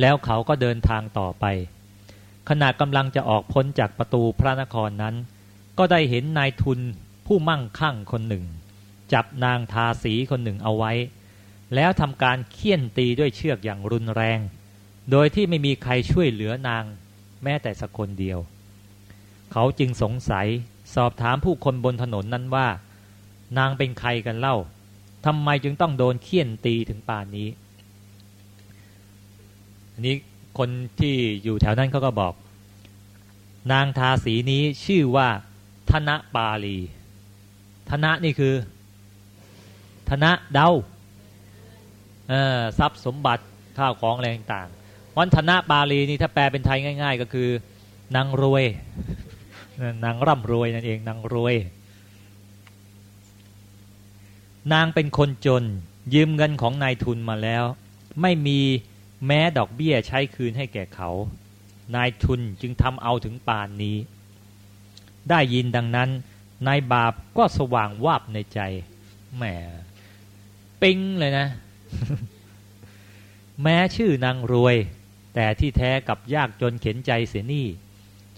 แล้วเขาก็เดินทางต่อไป ขณะกำลังจะออกพ้นจากประตูพระนครนั้น ก็ได้เห็นนายทุนผู้มั่งคั่งคนหนึ่ง จับนางทาสีคนหนึ่งเอาไว้ แล้วทำการเคี่ยนตีด้วยเชือกอย่างรุนแรง โดยที่ไม่มีใครช่วยเหลือนางแม้แต่สักคนเดียว เขาจึงสงสัยสอบถามผู้คนบนถนนนั้นว่า นางเป็นใครกันเล่าทำไมจึงต้องโดนเคี่ยนตีถึงป่านนี้ นี้คนที่อยู่แถวนั้นเขาก็บอก นางทาสีนี้ชื่อว่า ธนปาลี ธนะนี่คือ ธนะเดาทรัพย์สมบัติข้าวของอะไรต่างๆวันธนะปาลีนี่ถ้าแปลเป็นไทยง่าย ๆ ก็คือนางรวย นางร่ำรวยนั่นเองนางรวย นางเป็นคนจน ยืมเงินของนายทุนมาแล้ว ไม่มี แม้ดอกเบี้ยใช้คืนให้แก่เขา นายทุนจึงทำเอาถึงป่านนี้ ได้ยินดังนั้น นายบาปก็สว่างวาบในใจ แหม ปิงเลยนะ แม้ชื่อนางรวย แต่ที่แท้กับยากจนเข็นใจเสียนี่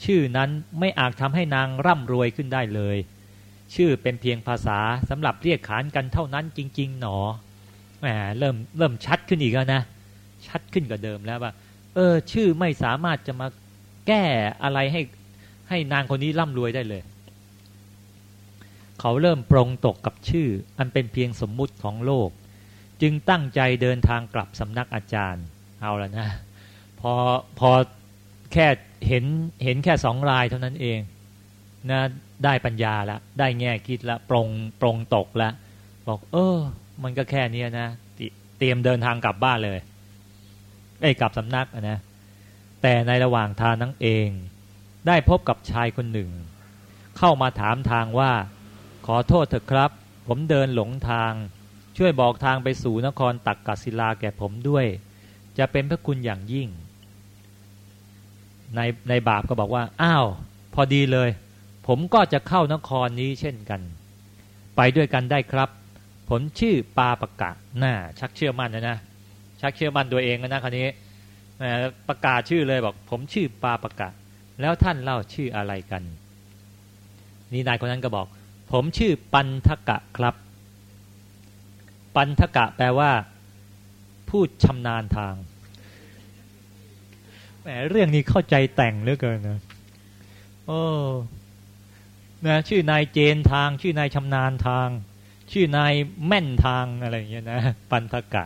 ชื่อนั้นไม่อาจทำให้นางร่ำรวยขึ้นได้เลย ชื่อเป็นเพียงภาษาสำหรับเรียกขานกันเท่านั้นจริง ๆ หนอ แหม เริ่มเริ่มชัดขึ้นอีกแล้วนะ ชัดขึ้นกว่าเดิมแล้วว่า เออ ชื่อไม่สามารถจะมาแก้อะไรให้ให้นางคนนี้ร่ำรวยได้เลย เขาเริ่มปรงตกกับชื่อ อันเป็นเพียงสมมุติของโลก จึงตั้งใจเดินทางกลับสำนักอาจารย์ เอาแล้วนะ พอพอแค่เห็นเห็นแค่สองรายเท่านั้นเองนะได้ปัญญาล้วได้แง่คิดล้วปรงปรงตกล้วบอก เออ มันก็แค่นี้นะ เตรียมเดินทางกลับบ้านเลย ไอ้กลับสำนักนะแต่ในระหว่างทางนั้นเอง ได้พบกับชายคนหนึ่ง เข้ามาถามทางว่า ขอโทษเถอะครับ ผมเดินหลงทาง ช่วยบอกทางไปสู่นครตักกศิลาแก่ผมด้วย จะเป็นพระคุณอย่างยิ่ง ในในบาปก็บอกว่า อ้าว พอดีเลย ผมก็จะเข้านครนี้เช่นกัน ไปด้วยกันได้ครับ ผมชื่อปาปะกะน่าชักเชื่อมั่นนะนะ ชักเชื่อมั่นตัวเองนะคราวนี้ประกาศชื่อเลยบอก ผมชื่อปาประกะแล้วท่านเล่าชื่ออะไรกัน นี่นายคนนั้นก็บอก ผมชื่อปันทกะครับ ปันทกะแปลว่า ผู้ชำนาญทางแหมเรื่องนี้เข้าใจแต่งเหลือเกินนะโอ้นะชื่อนายเจนทาง ชื่อนายชำนาญทาง ชื่อนายแม่นทางอะไรอย่างเงี้ยนะ ปันทกะ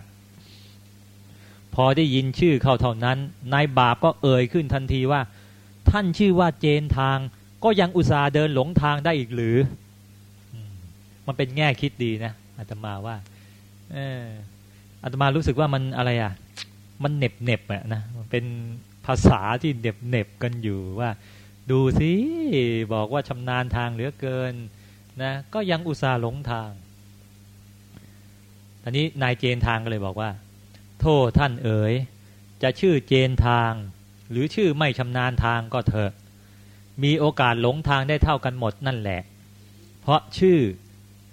พอได้ยินชื่อเขาเท่านั้นนายบาปก็เอ่ยขึ้นทันทีว่า ท่านชื่อว่าเจนทาง ก็ยังอุตส่าห์เดินหลงทางได้อีกหรือมันเป็นแง่คิดดีนะอาตมาว่าเอออาตมารู้สึกว่ามันอะไรอะ มันเน็บเน็บอะนะมันเป็นภาษาที่เน็บเน็บกันอยู่ว่า ดูสิบอกว่าชำนาญทางเหลือเกินนะก็ยังอุตส่าห์หลงทางตอนนี้นายเจนทางก็เลยบอกว่า โทษท่านเอ๋ย จะชื่อเจนทาง หรือชื่อไม่ชำนาญทางก็เถอะ มีโอกาสหลงทางได้เท่ากันหมดนั่นแหละ เพราะชื่อ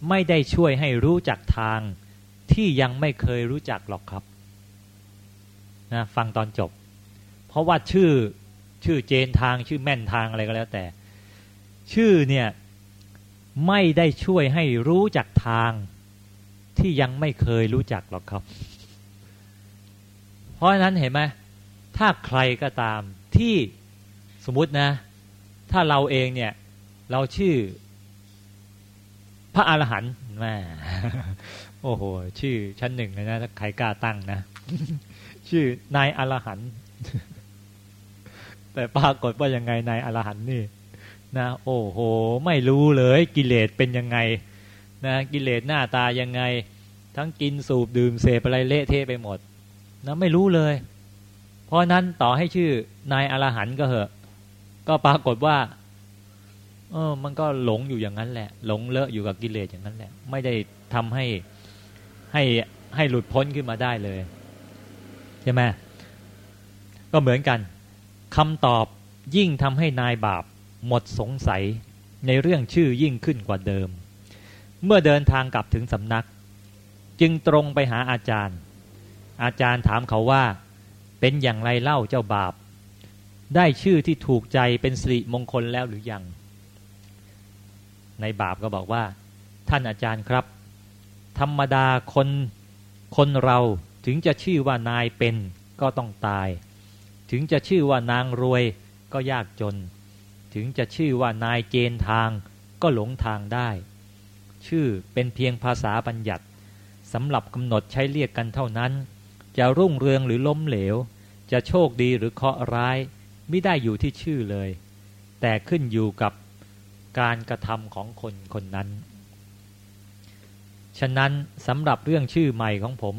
ไม่ได้ช่วยให้รู้จักทางที่ยังไม่เคยรู้จักหรอกครับนะฟังตอนจบ เพราะว่าชื่อชื่อเจนทางชื่อแม่นทางอะไรก็แล้วแต่ ชื่อเนี่ยไม่ได้ช่วยให้รู้จักทางที่ยังไม่เคยรู้จักหรอกครับ ราะฉะนั้นเห็นไหมถ้าใครก็ตามที่สมมตินะ ถ้าเราเองเนี่ย เราชื่อ พระอรหันต์แม่โอ้โห ชื่อชั้นหนึ่งเลยนะถ้าใครกล้าตั้งนะ ชื่อนายอรหันต์แต่ปรากฏว่ายังไงนายอรหันต์นี่นะโอ้โห ไม่รู้เลยกิเลสเป็นยังไงนะกิเลสหน้าตายังไง ทั้งกินสูบดื่มเสพอะไรเละเทะไปหมด นะไม่รู้เลย เพราะนั้นต่อให้ชื่อนายอรหันก็เหอะ ก็ปรากฏว่า เออ มันก็หลงอยู่อย่างนั้นแหละ หลงเลอะอยู่กับกิเลสอย่างนั้นแหละ ไม่ได้ทำให้ให้ให้หลุดพ้นขึ้นมาได้เลยใช่ไหมก็เหมือนกันคำตอบยิ่งทำให้นายบาปหมดสงสัยในเรื่องชื่อยิ่งขึ้นกว่าเดิม เมื่อเดินทางกลับถึงสำนัก จึงตรงไปหาอาจารย์ อาจารย์ถามเขาว่า เป็นอย่างไรเล่าเจ้าบาป ได้ชื่อที่ถูกใจเป็นสิริมงคลแล้วหรือยัง ในบาปก็บอกว่า ท่านอาจารย์ครับ ธรรมดาคนคนเราถึงจะชื่อว่านายเป็นก็ต้องตาย ถึงจะชื่อว่านางรวยก็ยากจน ถึงจะชื่อว่านายเจนทางก็หลงทางได้ ชื่อเป็นเพียงภาษาบัญญัติสำหรับกำหนดใช้เรียกกันเท่านั้น จะรุ่งเรืองหรือล้มเหลว จะโชคดีหรือเคราะห์ร้ายไม่ได้อยู่ที่ชื่อเลย แต่ขึ้นอยู่กับการกระทำของคนคนนั้น ฉะนั้นสำหรับเรื่องชื่อใหม่ของผม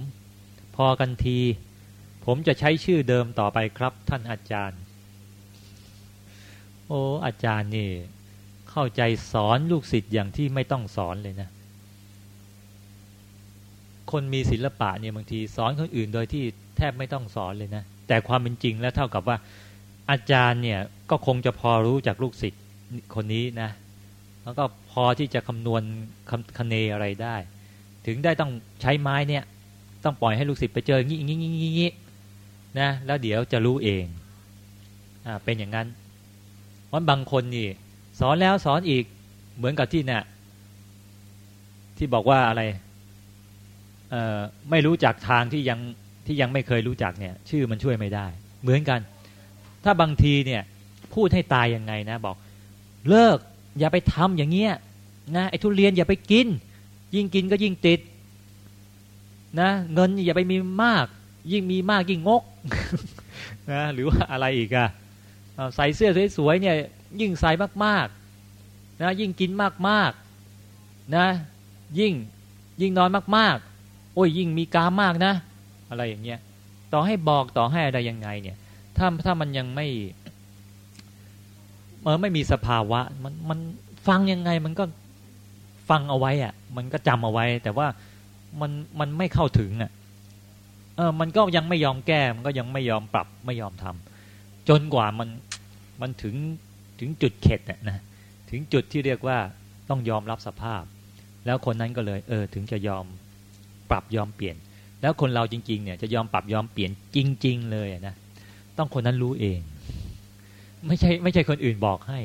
พอกันที ผมจะใช้ชื่อเดิมต่อไปครับ ท่านอาจารย์ โอ้อาจารย์นี่ เข้าใจสอนลูกศิษย์อย่างที่ไม่ต้องสอนเลยนะ คนมีศิลปะเนี่ยบางทีสอนคนอื่นโดยที่แทบไม่ต้องสอนเลยนะ แต่ความเป็นจริงแล้วเท่ากับว่า อาจารย์เนี่ยก็คงจะพอรู้จากลูกศิษย์คนนี้นะ แล้วก็พอที่จะคำนวณคำคเนอะไรได้ ถึงได้ต้องใช้ไม้เนี่ย ต้องปล่อยให้ลูกศิษย์ไปเจองี้งี้งี้งี้นะแล้วเดี๋ยวจะรู้เองอ่าเป็นอย่างนั้นวันบางคนนี่สอนแล้วสอนอีกเหมือนกับที่เนี่ยที่บอกว่าอะไร ไม่รู้จักทางที่ยังที่ยังไม่เคยรู้จักเนี่ย ชื่อมันช่วยไม่ได้ เหมือนกัน ถ้าบางทีเนี่ย พูดให้ตายยังไงนะ บอก เลิก อย่าไปทำอย่างเงี้ยนะไอ้ทุเรียนอย่าไปกิน ยิ่งกินก็ยิ่งติด นะ เงินอย่าไปมีมาก ยิ่งมีมากยิ่งงกนะหรือว่าอะไรอีกอะใส่เสื้อสวยๆเนี่ย ยิ่งใส่มากๆนะยิ่งกินมากๆนะ ยิ่งยิ่งนอนมากๆ โอ้ยยิ่งมีกามมากนะ อะไรอย่างเงี้ยต่อให้บอกต่อให้อะไรยังไงเนี่ย ถ้าถ้ามันยังไม่เมื่อไม่มีสภาวะ มันมันฟังยังไงมันก็ฟังเอาไว้อะมันก็จำเอาไว้ แต่ว่ามันมันไม่เข้าถึงอะเออมันก็ยังไม่ยอมแก้มันก็ยังไม่ยอมปรับไม่ยอมทำจนกว่ามันมันถึงถึงจุดเข็ดนะถึงจุดที่เรียกว่าต้องยอมรับสภาพ แล้วคนนั้นก็เลย เออ ถึงจะยอม ปรับยอมเปลี่ยน แล้วคนเราจริง ๆ เนี่ยจะยอมปรับยอมเปลี่ยนจริง ๆ เลยนะต้องคนนั้นรู้เอง ไม่ใช่ไม่ใช่คนอื่นบอกให้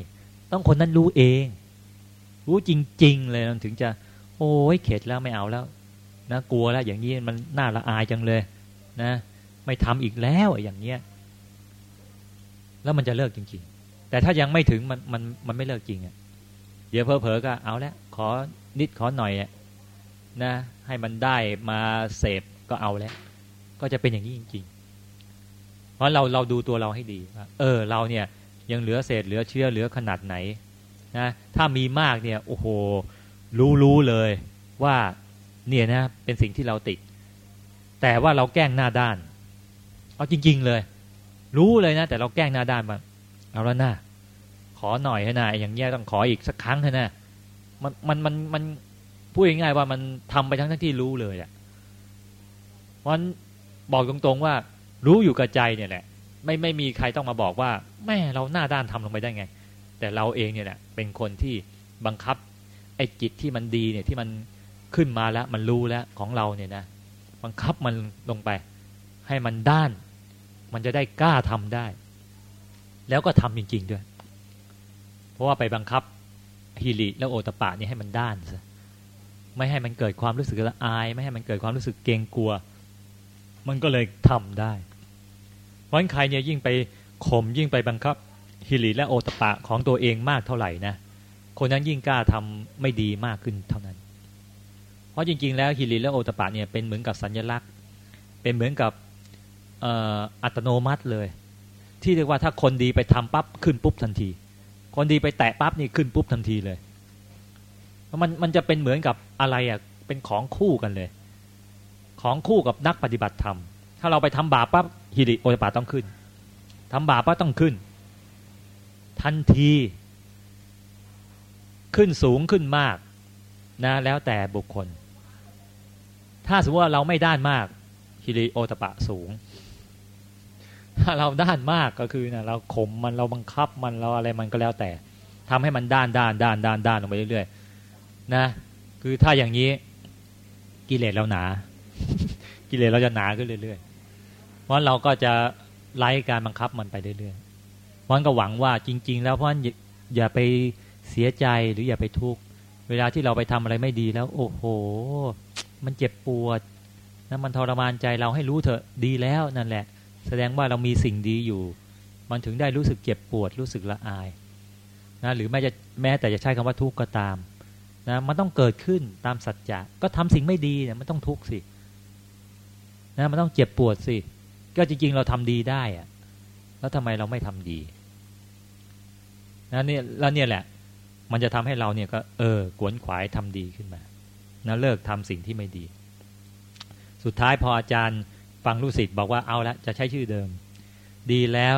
ต้องคนนั้นรู้เอง รู้จริง ๆ เลยถึงจะ โอ้ยเข็ดแล้วไม่เอาแล้วนะกลัวแล้วอย่างนี้มันน่าละอายจังเลย นะ ไม่ทำอีกแล้วอย่างเนี้ย แล้วมันจะเลิกจริง ๆ แต่ถ้ายังไม่ถึงมันมันมันไม่เลิกจริงอะเดี๋ยวเพอๆก็เอาแล้วขอนิดขอหน่อยอะ นะให้มันได้มาเสพก็เอาแล้ว ก็จะเป็นอย่างนี้จริง ๆ เพราะเราเราดูตัวเราให้ดีเออเราเนี่ยยังเหลือเศษเหลือเชื้อเหลือขนาดไหนนะถ้ามีมากเนี่ยโอ้โหรู้รู้เลยว่าเนี่ยนะเป็นสิ่งที่เราติด แต่ว่าเราแกล้งหน้าด้าน เอาจริง ๆ เลย รู้เลยนะ แต่เราแกล้งหน้าด้านมาเอาแล้วนะขอหน่อยให้นะอย่างเงี้ยต้องขออีกสักครั้งให้นะมันมันมันมัน พูดง่ายๆว่ามันทำไปทั้งทั้งที่รู้เลยอะวันบอกตรงๆว่า รู้อยู่กับใจเนี่ยแหละ ไม่ไม่มีใครต้องมาบอกว่า แม่เราหน้าด้านทำลงไปได้ไง แต่เราเองเนี่ยแหละเป็นคนที่บังคับไอ้จิตที่มันดีเนี่ยที่มันขึ้นมาแล้วมันรู้แล้วของเราเนี่ยนะบังคับมันลงไป ให้มันด้าน มันจะได้กล้าทำได้ แล้วก็ทำจริง ๆ ด้วย เพราะว่าไปบังคับฮิริแล้วโอตปะนี่ให้มันด้านซะ ไม่ให้มันเกิดความรู้สึกละอาย ไม่ให้มันเกิดความรู้สึกเกรงกลัว มันก็เลยทำได้เพราะใครเนี่ยยิ่งไปข่มยิ่งไปบังคับฮิริและโอตปะของตัวเองมากเท่าไหร่นะคนนั้นยิ่งกล้าทำไม่ดีมากขึ้นเท่านั้น เพราะจริง ๆ แล้วฮิริและโอตปะเนี่ยเป็นเหมือนกับสัญลักษณ์ เป็นเหมือนกับอัตโนมัติเลย ที่เรียกว่าถ้าคนดีไปทำปั๊บขึ้นปุ๊บทันที คนดีไปแตะปั๊บนี่ขึ้นปุ๊บทันทีเลย มันมันจะเป็นเหมือนกับอะไรอะเป็นของคู่กันเลย ของคู่กับนักปฏิบัติธรรม ถ้าเราไปทำบาปปั๊บฮิริโอตปาต้องขึ้นทำบาปปั๊บต้องขึ้น ทันที ขึ้นสูงขึ้นมากนะแล้วแต่บุคคล ถ้าสมมติว่าเราไม่ด้านมากฮิริโอตปะสูง ถ้าเราด้านมากก็คือนะเราข่มมันเราบังคับมันเราอะไรมันก็แล้วแต่ทำให้มันด้านด้านด้านด้านด้านลงไปเรื่อยๆ นะ คือถ้าอย่างนี้กิเลสเราหนา กิเลสเราจะหนาขึ้นเรื่อยๆ เพราะเราก็จะไล่การบังคับมันไปเรื่อยๆ เพราะนั้นก็หวังว่าจริง ๆ แล้วเพราะนั้นอย่าไปเสียใจหรืออย่าไปทุกข์เวลาที่เราไปทำอะไรไม่ดีแล้ว โอ้โห มันเจ็บปวดนะมันทรมานใจเราให้รู้เถอะดีแล้วนั่นแหละ แสดงว่าเรามีสิ่งดีอยู่ มันถึงได้รู้สึกเจ็บปวดรู้สึกละอายนะหรือแม้จะแม้แต่จะใช้คำว่าทุกข์ก็ตาม นะมันต้องเกิดขึ้นตามสัจจะก็ทำสิ่งไม่ดีเนี่ยมันต้องทุกข์สินะมันต้องเจ็บปวดสิก็จริงๆเราทำดีได้อะแล้วทำไมเราไม่ทำดีนะเนี่ยแล้วเนี่ยแหละ มันจะทำให้เราเนี่ยก็เออกวนขวายทำดีขึ้นมานะเลิกทำสิ่งที่ไม่ดี สุดท้ายพออาจารย์ฟังลูกศิษย์บอกว่าเอาละจะใช้ชื่อเดิม ดีแล้ว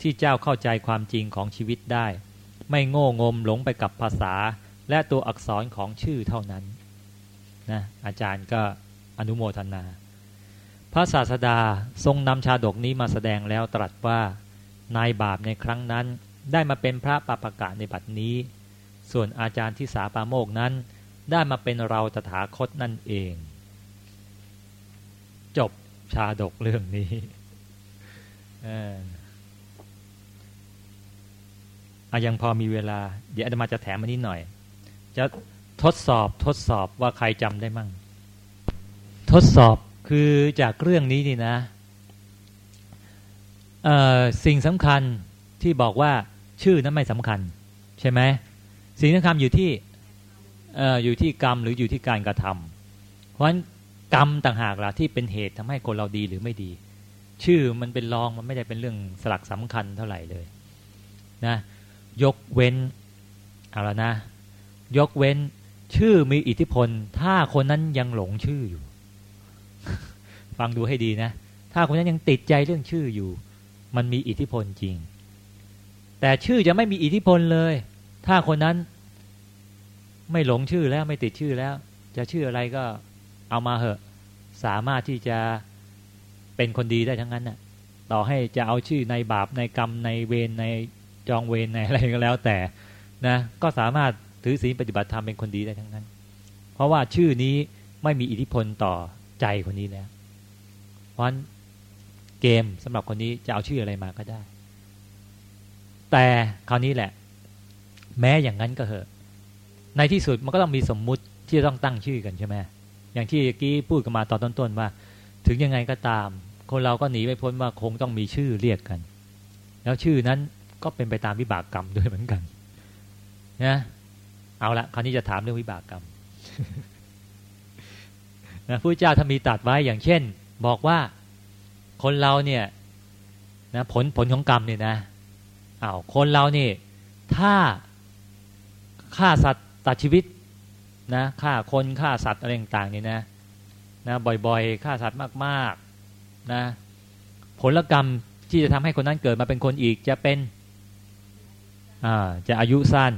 ที่เจ้าเข้าใจความจริงของชีวิตได้ ไม่โง่งมหลงไปกับภาษา และตัวอักษรของชื่อเท่านั้นนะอาจารย์ก็อนุโมทนา พระศาสดาทรงนำชาดกนี้มาแสดงแล้วตรัสว่านายบาปในครั้งนั้นได้มาเป็นพระปปะกะในบัดนี้ ส่วนอาจารย์ที่สาปาโมกนั้น ได้มาเป็นเราตถาคตนั่นเอง จบชาดกเรื่องนี้อายังพอมีเวลา เดี๋ยวอาตมาจะแถมมานิดหน่อย จะทดสอบทดสอบว่าใครจำได้มั่ง ทดสอบคือจากเรื่องนี้นี่นะสิ่งสำคัญที่บอกว่าชื่อนั้นไม่สำคัญ ใช่ไหมสิ่งสำคัญอยู่ที่อยู่ที่กรรมหรืออยู่ที่การกระทำเพราะฉะนั้นกรรมต่างหากล่ะที่เป็นเหตุทำให้คนเราดีหรือไม่ดี ชื่อมันเป็นรองมันไม่ได้เป็นเรื่องสลักสำคัญเท่าไหร่เลยนะยกเว้นเอาละนะ ยกเว้น ชื่อมีอิทธิพล ถ้าคนนั้นยังหลงชื่ออยู่ ฟังดูให้ดีนะ ถ้าคนนั้นยังติดใจเรื่องชื่ออยู่ มันมีอิทธิพลจริง แต่ชื่อจะไม่มีอิทธิพลเลย ถ้าคนนั้น ไม่หลงชื่อแล้วไม่ติดชื่อแล้ว จะชื่ออะไรก็เอามาเหอะ สามารถที่จะเป็นคนดีได้ทั้งนั้นน่ะ ต่อให้จะเอาชื่อในบาปในกรรมในเวรในจองเวรในอะไรก็แล้วแต่นะ ก็สามารถ ถือศีลปฏิบัติธรรมเป็นคนดีได้ทั้งนั้น เพราะว่าชื่อนี้ไม่มีอิทธิพลต่อใจคนนี้แล้วเพราะเกมสำหรับคนนี้จะเอาชื่ออะไรมาก็ได้ แต่คราวนี้แหละ แม้อย่างนั้นก็เหอะ ในที่สุดมันก็ต้องมีสมมุติที่ต้องตั้งชื่อกันใช่ไหมอย่างที่กี้พูดกันมาตอนต้นๆว่า ถึงยังไงก็ตาม คนเราก็หนีไม่พ้นว่าคงต้องมีชื่อเรียกกัน แล้วชื่อนั้นก็เป็นไปตามวิบากกรรมด้วยเหมือนกันนะ เอาละคราวนี้จะถามเรื่องวิบากกรรมนะพระเจ้าถ้ามีตัดไว้อย่างเช่น บอกว่าคนเราเนี่ยนะผลผลของกรรมเนี่ยนะอา้าวคนเรานี่ ถ้าฆ่าสัตว์ตัดชีวิตนะฆ่าคนฆ่าสัตว์อะไรต่างๆนี่นะนะบ่อยๆฆ่าสัตว์มากๆนะผลกรรมที่จะทำให้คนนั้นเกิดมาเป็นคนอีกจะเป็นอ่าจะอายุสั้น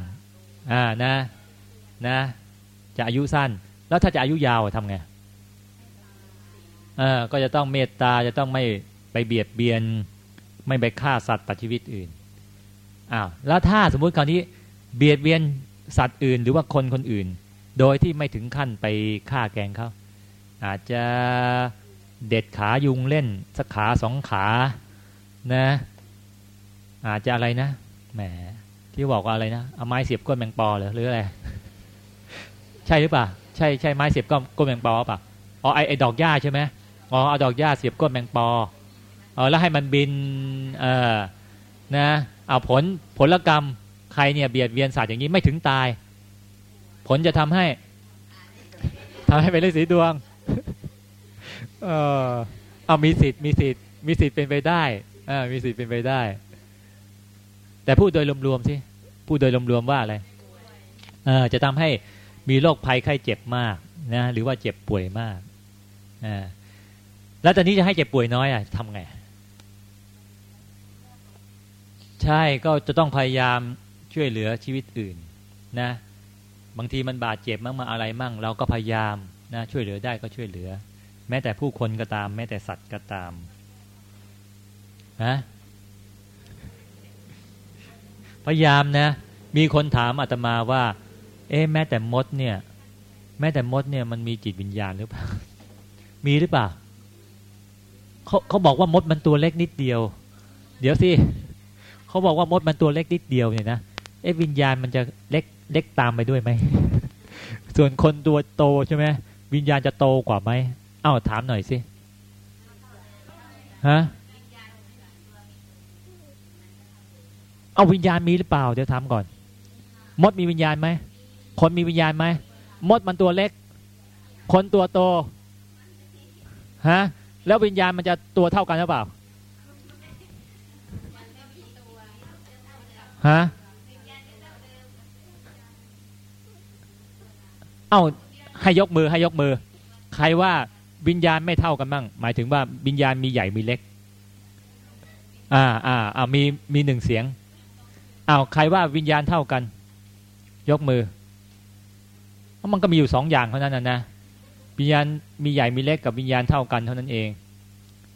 อ่านะ นะ จะอายุสั้น แล้วถ้าจะอายุยาวทำไงอ่าก็จะต้องเมตตาจะต้องไม่ไปเบียดเบียน ไม่ไปฆ่าสัตว์ตัดชีวิตอื่นอ้าวแล้วถ้าสมมุติคราวนี้เบียดเบียนสัตว์อื่น หรือว่าคนคนอื่น โดยที่ไม่ถึงขั้นไปฆ่าแกงเขาอาจจะเด็ดขายุงเล่นสักขาสองขานะ อาจจะอะไรนะแหมที่บอกว่าอะไรนะเอาไม้เสียบก้นแมงปอหรือหรืออะไร ใช่หรือเปล่าใช่ใช่ไม้เสียบก้นก้นแมงปอป่ะอ๋อไอไอดอกหญ้าใช่ไหมอ๋อเอาดอกหญ้าเสียบก้นแมงปออ๋อแล้วให้มันบินเออนะเอาผลผลกรรมใครเนี่ยเบียดเบียนสัตว์อย่างนี้ไม่ถึงตาย ผลจะทำให้ทำให้เป็นฤาษีดวง เออเอามีสิทธิ์มีสิทธิ์มีสิทธิ์เป็นไปได้อ่ามีสิทธิ์เป็นไปได้ แต่พูดโดยรวมๆสิพูดโดยรวมๆว่าอะไรเออจะทำให้ มีโรคภัยไข้เจ็บมากนะหรือว่าเจ็บป่วยมากอ่าแล้วตอนนี้จะให้เจ็บป่วยน้อยอะทำไง ใช่ก็จะต้องพยายามช่วยเหลือชีวิตอื่นนะบางทีมันบาดเจ็บมั่งมาอะไรมั่ง เราก็พยายามนะช่วยเหลือได้ก็ช่วยเหลือ แม้แต่ผู้คนก็ตาม แม้แต่สัตว์ก็ตามนะพยายามนะ มีคนถามอาตมาว่า เอ๊ะแม้แต่มดเนี่ย แม้แต่มดเนี่ยมันมีจิตวิญญาณหรือเปล่า มีหรือเปล่าเขาเขาบอกว่ามดมันตัวเล็กนิดเดียว เดี๋ยวสิเขาบอกว่ามดมันตัวเล็กนิดเดียวเนี่ยนะเอ๊ะวิญญาณมันจะเล็กเล็กตามไปด้วยไหมส่วนคนตัวโตใช่ไหมวิญญาณจะโตกว่าไหมเอ้าถามหน่อยสิฮะเอาวิญญาณมีหรือเปล่า เดี๋ยวถามก่อน มดมีวิญญาณไหม คนมีวิญญาณไหมมดมันตัวเล็ก คนตัวโตฮะแล้ววิญญาณมันจะตัวเท่ากันหรือเปล่าฮะเอ้าให้ยกมือให้ยกมือ ใครว่าวิญญาณไม่เท่ากันบ้างหมายถึงว่าวิญญาณมีใหญ่มีเล็ก อ่าอ่าอ่ามีมีหนึ่งเสียงอ้าวใครว่าวิญญาณเท่ากัน ยกมือ มันก็มีอยู่สองอย่างเท่านั้นนะนะวิญญาณมีใหญ่มีเล็กกับวิญญาณเท่ากันเท่านั้นเอง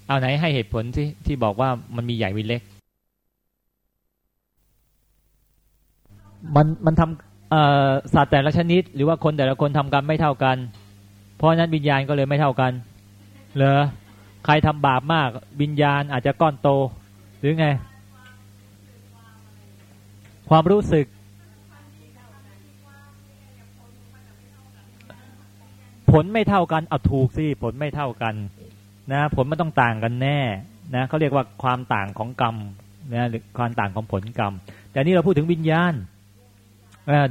เอาไหนให้เหตุผลที่ที่บอกว่ามันมีใหญ่มีเล็ก มันมันทำสัตว์แต่ละชนิด หรือว่าคนแต่ละคนทำกรรมไม่เท่ากัน เพราะนั้นวิญญาณก็เลยไม่เท่ากันเหรอใครทำบาปมากวิญญาณอาจจะก้อนโต หรือไง ความรู้สึก ผลไม่เท่ากันเอาถูกสิผลไม่เท่ากันนะผลมันต้องต่างกันแน่นะเขาเรียกว่าความต่างของกรรมนะหรือความต่างของผลกรรม แต่นี่เราพูดถึงวิญญาณ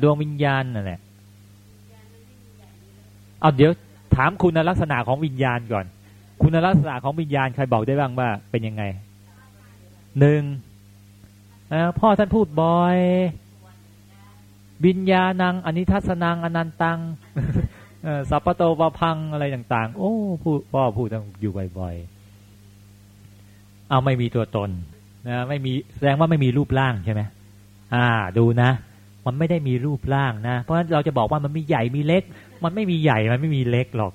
ดวงวิญญาณนั่นแหละเอาเดี๋ยวถามคุณลักษณะของวิญญาณก่อน คุณลักษณะของวิญญาณใครบอกได้บ้างว่าเป็นยังไงหนึ่งพ่อท่านพูดบ่อยวิญญาณังอนิทัศนังอนันตัง สัพพโตปพังอะไรต่าง ๆ โอ้พูดพ่อพูดต้องอยู่บ่อยๆเอาไม่มีตัวตนนะไม่มีแสดงว่าไม่มีรูปร่างใช่ไหมอ่า ดูนะ มันไม่ได้มีรูปร่างนะ เพราะฉะนั้นเราจะบอกว่ามันมีใหญ่มีเล็ก มันไม่มีใหญ่มันไม่มีเล็กหรอก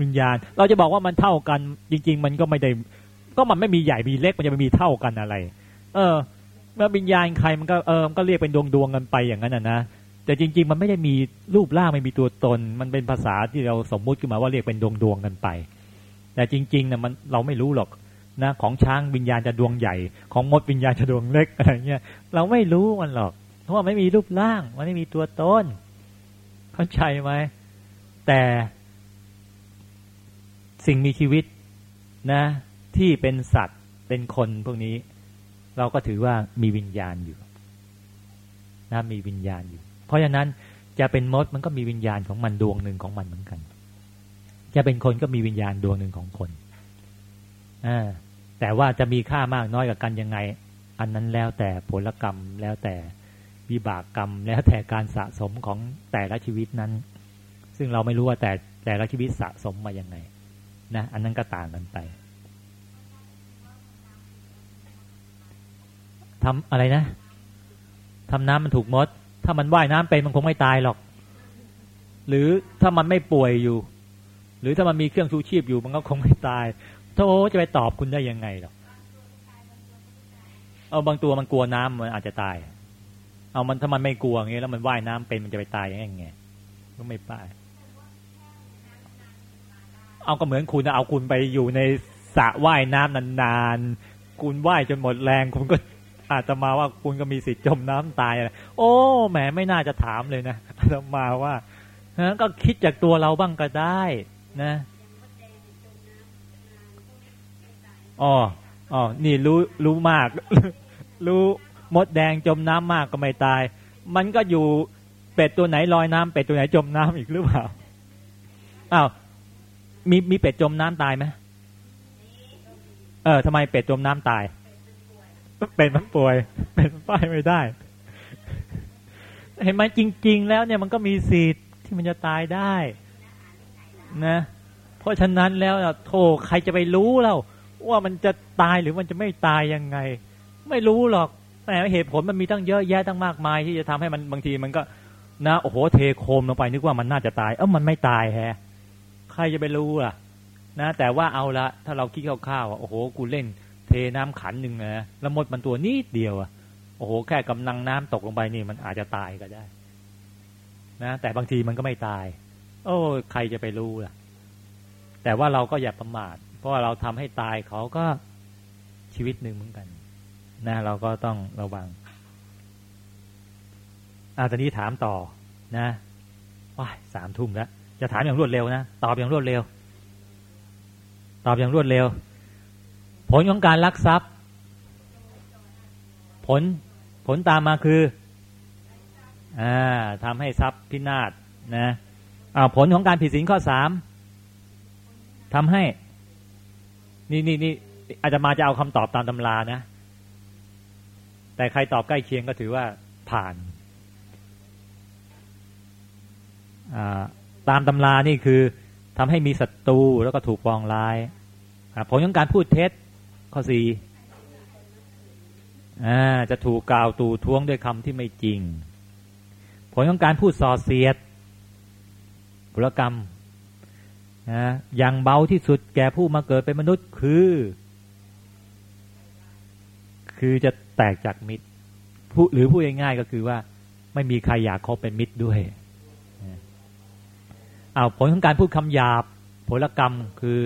วิญญาณ เราจะบอกว่ามันเท่ากัน จริง ๆ มันก็ไม่ได้ ก็มันไม่มีใหญ่มีเล็กมันจะไม่มีเท่ากันอะไร เออเมื่อวิญญาณใครมันก็เออมันก็เรียกเป็นดวงดวงกันไปอย่างนั้นนะ แต่จริง ๆ มันไม่ได้มีรูปร่างไม่มีตัวตน มันเป็นภาษาที่เราสมมุติขึ้นมาว่าเรียกเป็นดวงดวงกันไป แต่จริงๆนะมันเราไม่รู้หรอกนะของช้างวิญญาณจะดวงใหญ่ ของมดวิญญาณจะดวงเล็กอะไรเงี้ยเราไม่รู้มันหรอก เพราะว่าไม่มีรูปร่างมันไม่มีตัวตนเข้าใจไหมแต่สิ่งมีชีวิตนะ ที่เป็นสัตว์เป็นคนพวกนี้ เราก็ถือว่ามีวิญญาณอยู่นะมีวิญญาณอยู่ เพราะฉะนั้นจะเป็นมดมันก็มีวิญญาณของมันดวงหนึ่งของมันเหมือนกัน จะเป็นคนก็มีวิญญาณดวงหนึ่งของคนอแต่ว่าจะมีค่ามากน้อยกับกันยังไง อันนั้นแล้วแต่ผลกรรมแล้วแต่วิบากกรรม แล้วแต่การสะสมของแต่ละชีวิตนั้น ซึ่งเราไม่รู้ว่าแต่แต่ละชีวิตสะสมมายังไงนะอันนั้นก็ต่างกันไปทำอะไรนะทำน้ำมันถูกมด ถ้ามันว่ายน้ำเป็นมันคงไม่ตายหรอก หรือถ้ามันไม่ป่วยอยู่ หรือถ้ามันมีเครื่องชูชีพอยู่มันก็คงไม่ตายโธ่จะไปตอบคุณได้ยังไงหรอกเอาบางตัวมันกลัวน้ำมันอาจจะตาย เอามันถ้ามันไม่กลัวอย่างเงี้ยแล้วมันว่ายน้ำเป็นมันจะไปตายยังไงก็ไม่ตายเอาก็เหมือนคุณเอาคุณไปอยู่ในสระว่ายน้ำนานๆคุณว่ายจนหมดแรงคุณก็ อาตมาว่าคุณก็มีสิทธิ์จมน้ำตายอะไรโอ้แหมไม่น่าจะถามเลยนะอาตมาว่านะก็คิดจากตัวเราบ้างก็ได้นะอ๋ออ๋อนี่รู้รู้มาก รู้มดแดงจมน้ำมากก็ไม่ตาย มันก็อยู่เป็ดตัวไหนลอยน้ำเป็ดตัวไหนจมน้ำอีกหรือเปล่าอ้าวมีมีเป็ดจมน้ำตายไหมเออทำไมเป็ดจมน้ำตายเเป็นมันป่วย เป็นป้ายไม่ได้ เห็นไหมจริง ๆ แล้วเนี่ยมันก็มีสิทธิ์ที่มันจะตายได้ นะ เพราะฉะนั้นแล้วโธ่ใครจะไปรู้แล้วว่ามันจะตายหรือมันจะไม่ตายยังไง ไม่รู้หรอกแต่เหตุผลมันมีตั้งเยอะแยะตั้งมากมาย ที่จะทำให้มันบางทีมันก็นะโอ้โหเทโคมลงไปนึกว่ามันน่าจะตาย เออมันไม่ตายแฮะใครจะไปรู้ล่ะ นะ แต่ว่าเอาละถ้าเราคิดคร่าวๆโอ้โหกูเล่น เทน้ำขันหนึ่งนะแล้วมดมันตัวนิดเดียวอะโอ้โหแค่กำลังน้ำตกลงไปนี่มันอาจจะตายก็ได้ นะแต่บางทีมันก็ไม่ตาย โอ้ใครจะไปรู้ล่ะ แต่ว่าเราก็อย่าประมาท เพราะว่าเราทำให้ตายเขาก็ชีวิตหนึ่งเหมือนกัน นะ เราก็ต้องระวังอาตอนนี้ถามต่อนะว้าสามทุ่มแล้วจะถามอย่างรวดเร็วนะตอบอย่างรวดเร็ว ตอบอย่างรวดเร็ว ผลของการลักทรัพย์ ผลผลตามมาคืออ่าทำให้ทรัพย์พินาศนะอ่าผลของการผิดศีลข้อสามทำให้ นี่นี่นี่อาจจะมาจะเอาคำตอบตามตำรานะ แต่ใครตอบใกล้เคียงก็ถือว่าผ่านตามตำรานี่คือทำให้มีศัตรูแล้วก็ถูกปองร้ายผลของการพูดเท็จ ข้อสี่จะถูกกล่าวตูท้วงด้วยคำที่ไม่จริง ผลของการพูดส่อเสียดผลกรรมนะอย่างเบาที่สุดแก่ผู้มาเกิดเป็นมนุษย์คือ คือจะแตกจากมิตรหรือพูดง่ายๆก็คือว่า ไม่มีใครอยากคบเป็นมิตรด้วยเอาผลของการพูดคำหยาบ ผลกรรมคือ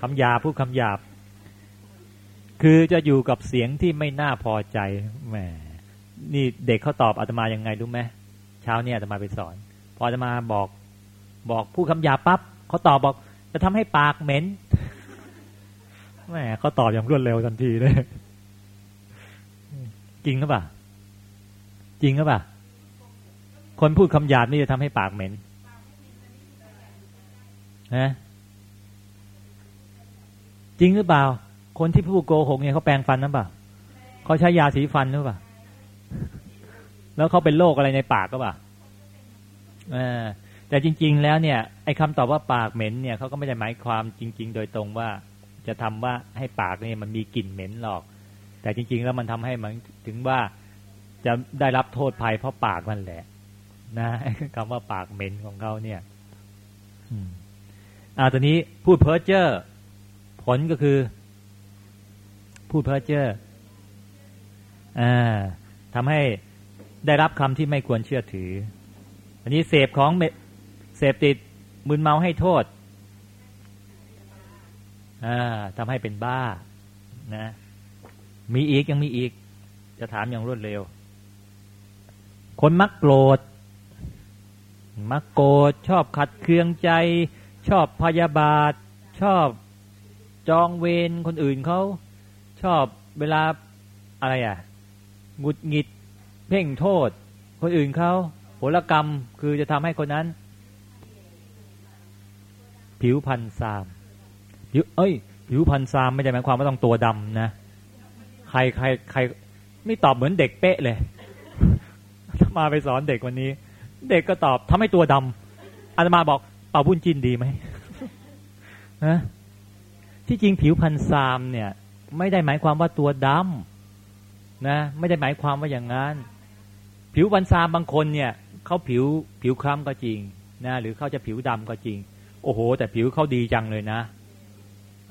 คำหยาพูดคำหยาบ คือจะอยู่กับเสียงที่ไม่น่าพอใจแหมนี่เด็กเขาตอบอาตมายังไงรู้ไหมเช้าเนี้อาตมาไปสอน พออาตมาบอก บอกพูดคำหยาบปั๊บเขาตอบบอก จะทำให้ปากเหม็นแหมเขาตอบอย่างรวดเร็วทันทีเลยจริงหรือเปล่าจริงหรือเปล่าคนพูดคำหยาบนี่จะทำให้ปากเหม็นนะ จริงหรือเปล่า คนที่พูดโกหกเนี่ยเขาแปรงฟันหรือเปล่าเขาใช้ยาสีฟันหรือเปล่าแล้วเขาเป็นโรคอะไรในปากก็เปล่าแต่จริง ๆ แล้วเนี่ยไอ้คำตอบว่าปากเหม็นเนี่ยเขาก็ไม่ได้หมายความจริง ๆ โดยตรงว่า จะทำว่าให้ปากเนี่ยมันมีกลิ่นเหม็นหรอก แต่จริง ๆ แล้วมันทำให้มันถึงว่าจะได้รับโทษภัยเพราะปากมันแหละ นะคำว่าปากเหม็นของเขาเนี่ยอ่าตอนนี้พูดเพ้อเจ้อ ลก็คือ พูดเพ้อเจ้ออทำให้ได้รับคำที่ไม่ควรเชื่อถือ อันนี้เสพของเสพติดมึนเมาให้โทษทำให้เป็นบ้านะ มีอีกยังมีอีก จะถามอย่างรวดเร็ว คนมักโกรธ มักโกรธชอบขัดเคืองใจ ชอบพยาบาท ชอบ จองเวรคนอื่นเขาชอบเวลาอะไรอะหงุดหงิด เพ่งโทษ คนอื่นเขาผลกรรมคือจะทำให้คนนั้น ผิวพันซามผิวเอ้ย ผิวพันซามไม่ใช่หมายความว่าต้องตัวดำนะใครใครใคร ไม่ตอบเหมือนเด็กเป๊ะเลยมาไปสอนเด็กวันนี้ เด็กก็ตอบทำให้ตัวดำอาตมาบอกเป่าบุญจินดีไหมนะ ที่จริงผิวพันซามเนี่ยไม่ได้หมายความว่าตัวดำนะไม่ได้หมายความว่าอย่างนั้น ผิวพันซามบางคนเนี่ยเขาผิวผิวคล้ำก็จริงนะหรือเขาจะผิวดำก็จริง โอ้โห แต่ผิวเขาดีจังเลยนะ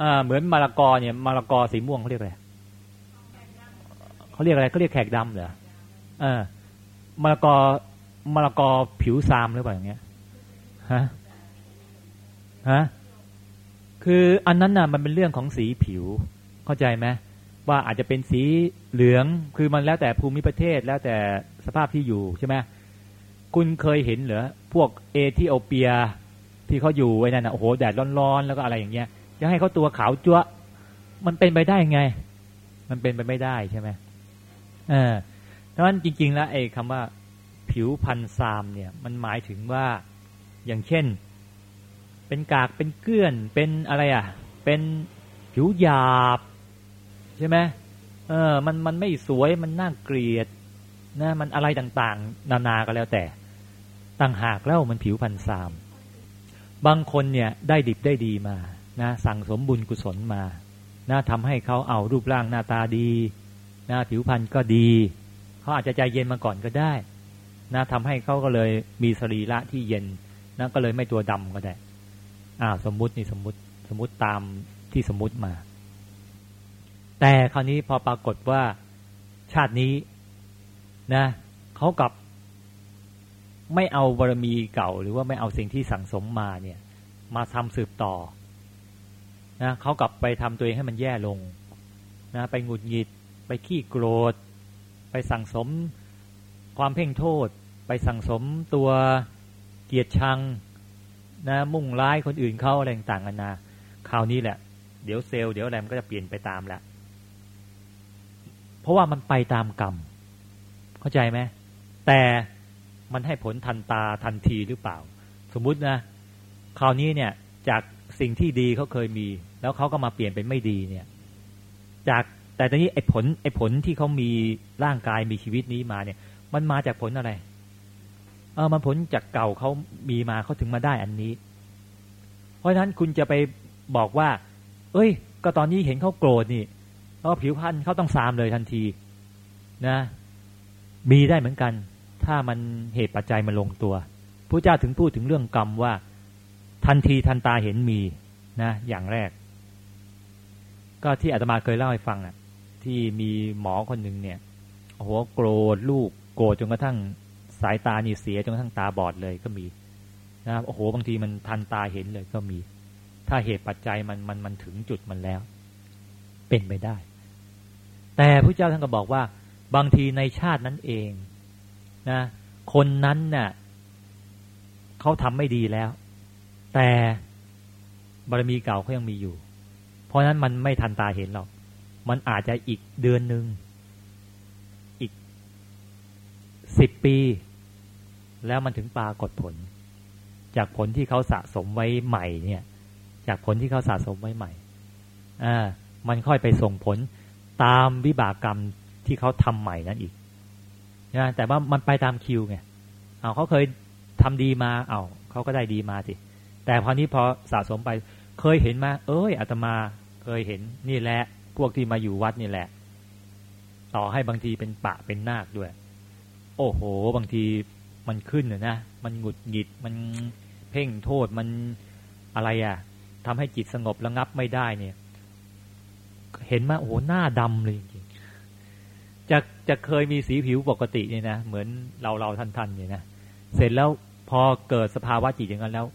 อ่าเหมือนมะละกอเนี่ยมะละกอสีม่วงเขาเรียกอะไรเขาเรียกอะไรเขาเรียกแขกดำเหรอเออมะละกอมะละกอผิวซามหรือเปล่าอย่างเงี้ยฮะฮะ คืออันนั้นน่ะมันเป็นเรื่องของสีผิวเข้าใจไหมว่าอาจจะเป็นสีเหลืองคือมันแล้วแต่ภูมิประเทศแล้วแต่สภาพที่อยู่ใช่ไหมคุณเคยเห็นเหรอพวกเอธิโอเปียที่เขาอยู่ไว้นั่นนะโอ้โหแดดร้อนๆแล้วก็อะไรอย่างเงี้ยจะให้เขาตัวขาวจั๊วมันเป็นไปได้ไง มันเป็นไปไม่ได้ใช่ไหมเออดังนั้นจริง ๆ แล้วไอ้คำว่าผิวพันซามเนี่ย มันหมายถึงว่าอย่างเช่น เป็นกากเป็นเกลื่อน เป็นอะไรอะ เป็นผิวหยาบ ใช่ไหมเออ มันมันไม่สวยมันน่าเกลียดนะมันอะไรต่างๆ นานาก็แล้วแต่ต่างหากแล้วมันผิวพันซาม บางคนเนี่ยได้ดิบได้ดีมานะสั่งสมบุญกุศลมานะทำให้เขาเอารูปร่างหน้าตาดีนะผิวพรรณก็ดีเขาอาจจะใจเย็นมาก่อนก็ได้นะทำให้เขาก็เลยมีสรีระที่เย็นนะก็เลยไม่ตัวดำก็ได้ อ่าวสมมุตินี่สมมุติสมมุติตามที่สมมุติมา แต่คราวนี้พอปรากฏว่าชาตินี้นะเขากับไม่เอาบารมีเก่า หรือว่าไม่เอาสิ่งที่สั่งสมมาเนี่ย มาทำสืบต่อนะเขากลับไปทำตัวเองให้มันแย่ลงนะไปหงุดหงิด ไปขี้โกรธ ไปสั่งสมความเพ่งโทษ ไปสั่งสมตัวเกียรติชัง นะมุ่งร้ายคนอื่นเขาอะไรต่างๆกันานาคราวนี้แหละ เดี๋ยวเซลล์เดี๋ยวอะไรมันก็จะเปลี่ยนไปตามแหละเพราะว่ามันไปตามกรรม เข้าใจไหมแต่มันให้ผลทันตาทันทีหรือเปล่า สมมุตินะคราวนี้เนี่ยจากสิ่งที่ดีเขาเคยมี แล้วเขาก็มาเปลี่ยนเป็นไม่ดีเนี่ย จากแต่ตอนนี้ไอ้ผลไอ้ผลที่เขามีร่างกายมีชีวิตนี้มาเนี่ย มันมาจากผลอะไร เออมันผลจากเก่าเขามีมาเขาถึงมาได้อันนี้ เพราะฉะนั้นคุณจะไปบอกว่า เอ้ย ก็ตอนนี้เห็นเขาโกรธนี่เพราะผิวพรรณเขาต้องซามเลยทันทีนะ มีได้เหมือนกัน ถ้ามันเหตุปัจจัยมันลงตัวพระเจ้าถึงพูดถึงเรื่องกรรมว่า ทันทีทันตาเห็นมีนะ อย่างแรก ก็ที่อาตมาเคยเล่าให้ฟังอะ ที่มีหมอคนหนึ่งเนี่ยโอ้โหโกรธลูกโกรธจนกระทั่ง สายตานี่เสียจนกระทั่งตาบอดเลยก็มีนะครับโอ้โหบางทีมันทันตาเห็นเลยก็มี ถ้าเหตุปัจจัยมันมันมันถึงจุดมันแล้ว เป็นไปได้ แต่พระเจ้าท่านก็บอกว่า บางทีในชาตินั้นเองนะคนนั้นเนะ่ะเขาทำไม่ดีแล้ว แต่บารมีเก่าเขายังมีอยู่ เพราะนั้นมันไม่ทันตาเห็นหรอกมันอาจจะอีกเดือนหนึ่งอีกสิบปี แล้วมันถึงปรากฏผล จากผลที่เขาสะสมไว้ใหม่เนี่ย จากผลที่เขาสะสมไว้ใหม่อ่ามันค่อยไปส่งผลตามวิบากกรรมที่เขาทำใหม่นั้นอีกนะแต่ว่ามันไปตามคิวไงเอาเขาเคยทำดีมาเอ้าเขาก็ได้ดีมาสิแต่พอนี้พอสะสมไป เคยเห็นมา เอ้ยอาตมาเคยเห็นนี่แหละพวกที่มาอยู่วัดนี่แหละ ต่อให้บางทีเป็นปะเป็นนาคด้วย โอ้โห บางที มันขึ้นเนนะ มันหงุดหงิด มันเพ่งโทษ มันอะไรอะ่ะทำให้จิตสงบระงับไม่ได้เนี่ย เห็นมาโอ้โหหน้าดำเลยจริงๆจะจะเคยมีสีผิวปกติเนี่ยนะ เหมือนเราเราท่านๆเนี่ยนะ เสร็จแล้วพอเกิดสภาวะจิตอย่างนั้นแล้ว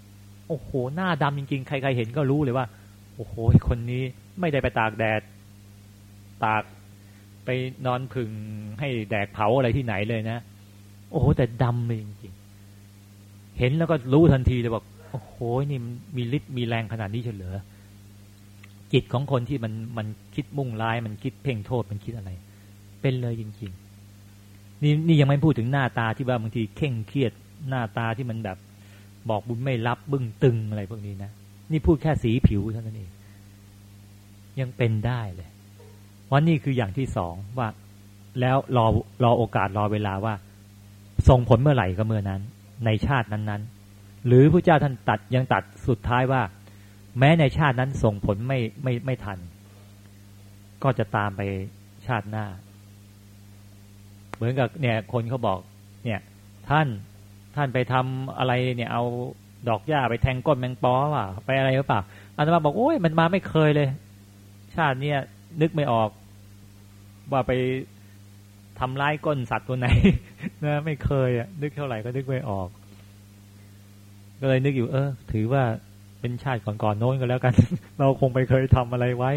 โอ้โห หน้าดำจริงๆ ใครๆเห็นก็รู้เลยว่า โอ้โห คนนี้ไม่ได้ไปตากแดด ตากไปนอนพึ่งให้แดดเผาอะไรที่ไหนเลยนะ โอ้โห แต่ดำเลยจริงๆ เห็นแล้วก็รู้ทันทีเลยบอกโอ้โหนี่มีฤทธิ์มีแรงขนาดนี้เฉลอจิตของคนที่มันมันคิดมุ่งร้าย มันคิดเพ่งโทษมันคิดอะไร เป็นเลยจริง ๆ นี่นี่ยังไม่พูดถึงหน้าตาที่ว่าบางทีเข่งเครียดหน้าตาที่มันแบบ บอกบุญไม่รับบึ้งตึงอะไรพวกนี้นะนี่พูดแค่สีผิวเท่านั้นเองยังเป็นได้เลยวันนี้คืออย่างที่สองว่า แล้วรอรอโอกาสรอเวลาว่า ส่งผลเมื่อไหร่ก็เมื่อนั้น ในชาตินั้นๆ หรือพระเจ้าท่านตัดยังตัดสุดท้ายว่า แม้ในชาตินั้นส่งผลไม่ไม่ไม่ทัน ก็จะตามไปชาติหน้า เหมือนกับเนี่ยคนเขาบอกเนี่ยท่านท่านไปทำอะไรเนี่ยเอาดอกหญ้าไปแทงก้นแมงปอว่าไปอะไรหรือเปล่าอาตมาบอกโอ้ยมันมาไม่เคยเลย ชาติเนี้ยนึกไม่ออก ว่าไป ทำร้ายก้นสัตว์ตัวไหนนะไม่เคยอะนึกเท่าไหร่ก็นึกไม่ออก ก็เลยนึกอยู่ เออ ถือว่าเป็นชาติก่อนๆโน้นก็แล้วกัน เราคงไปเคยทำอะไรไว้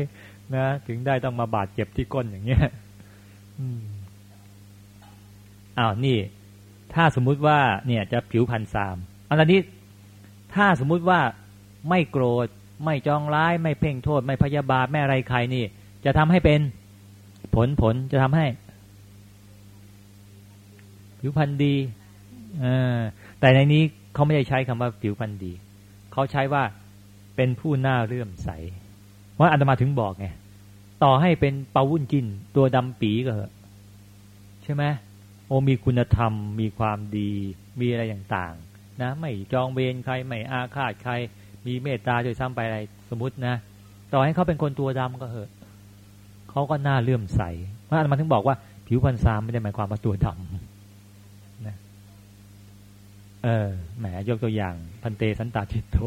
นะ ถึงได้ต้องมาบาดเจ็บที่ก้นอย่างเงี้ยอ้าวนี่ ถ้าสมมุติว่า เนี่ย จะผิวพันสามอันนี้ ถ้าสมมุติว่าไม่โกรธไม่จองร้าย ไม่เพ่งโทษ ไม่พยาบาทไม่อะไรใครนี่ จะทำให้เป็น ผลผลจะทำให้ ผิวพันธ์ดีอแต่ในนี้เขาไม่ได้ใช้คำว่าผิวพันธ์ดี เขาใช้ว่าเป็นผู้น่าเลื่อมใส ว่าอันตมาถึงบอกไงต่อให้เป็นปาวุ่นจินตัวดำปีก็เหอะใช่ไหมโอมีคุณธรรม มีความดี มีอะไรต่างๆ นะ ไม่จองเวรใคร ไม่อาฆาตใคร มีเมตตาโดยซ้ำไปอะไรสมมตินะ ต่อให้เขาเป็นคนตัวดำก็เหอะเขาก็น่าเลื่อมใสพระอาจารย์ถึงบอกว่าผิวพันซามไม่ได้หมายความว่าตัวดำ เออแหมยกตัวอย่าง พันเตสันตาทิโต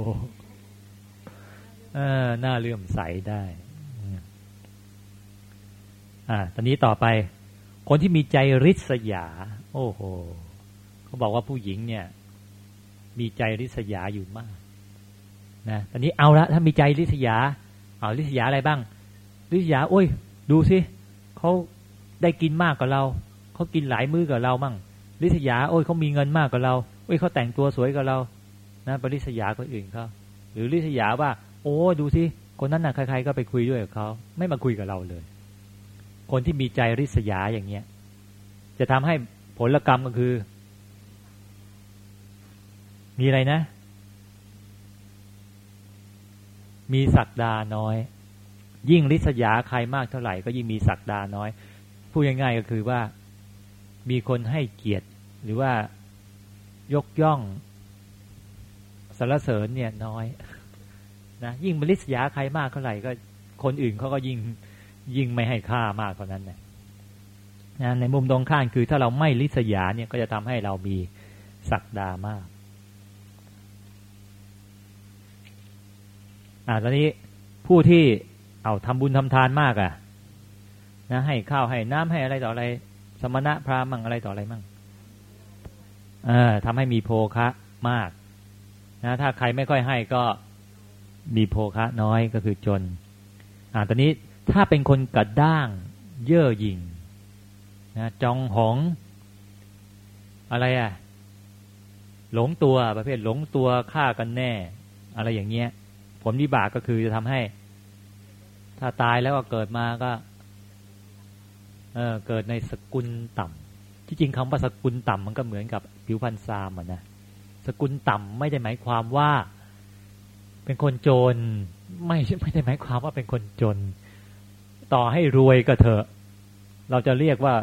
เออน่าเลื่อมใสได้อ่าตอนนี้ต่อไป คนที่มีใจริษยา โอ้โหเขาบอกว่าผู้หญิงเนี่ย มีใจริษยาอยู่มากนะตอนนี้เอาละถ้ามีใจริษยาเอาลิษยาอะไรบ้างลิษยา โอ้ย ดูสิเขาได้กินมากกว่าเราเขากินหลายมื้อกับเรามั่งลิษยา โอ้ยเขามีเงินมากกว่าเรา อ้ยเขาแต่งตัวสวยกว่าเรานะปริษยาคนอื่นเขาหรือลิษยาว่า โอ้ดูสิคนนั้นน่ะใครๆก็ไปคุยด้วยกับเขาไม่มาคุยกับเราเลย คนที่มีใจริษยาอย่างเงี้ย จะทำให้ผลกรรมก็คือ มีอะไรนะ มีศักดาน้อย ยิ่งริษยาใครมากเท่าไหร่ ก็ยิ่งมีศักดาน้อยพูดง่ายๆก็คือว่ามีคนให้เกียรติหรือว่า ยกย่องสรรเสริญเนี่ยน้อยนะยิ่งมริษยาใครมากเท่าไหร่ก็คนอื่นเขาก็ยิ่งยิ่งไม่ให้ค่ามากเท่านั้นนะนะในมุมตรงข้ามคือถ้าเราไม่ริษยาเนี่ยก็จะทำให้เรามีศักดามากอ่าตอนนี้ผู้ที่เอาทำบุญทำทานมากอะ่ะนะให้ข้าวให้น้ำให้อะไรต่ออะไร สมณะพราหมั่งอะไรต่ออะไรมั่ง เออทำให้มีโภคะมากนะถ้าใครไม่ค่อยให้ก็มีโภคะน้อยก็คือจน อ่าตอนนี้ถ้าเป็นคนกระด้าง เย่อหยิ่งนะจองหอง อะไรอะหลงตัวประเภทหลงตัวฆ่ากันแน่ อะไรอย่างเงี้ย ผลวิบากก็คือจะทำให้ ถ้าตายแล้วก็เกิดมาก็ เออเกิดในสกุลต่ำ ที่จริงคำว่าสกุลต่ำมันก็เหมือนกับผิวพันธ์ซามอะนะสกุลต่ำไม่ได้หมายความว่า เป็นคนจน ไม่ไม่ได้หมายความว่าเป็นคนจน ต่อให้รวยก็เถอะ เราจะเรียกว่า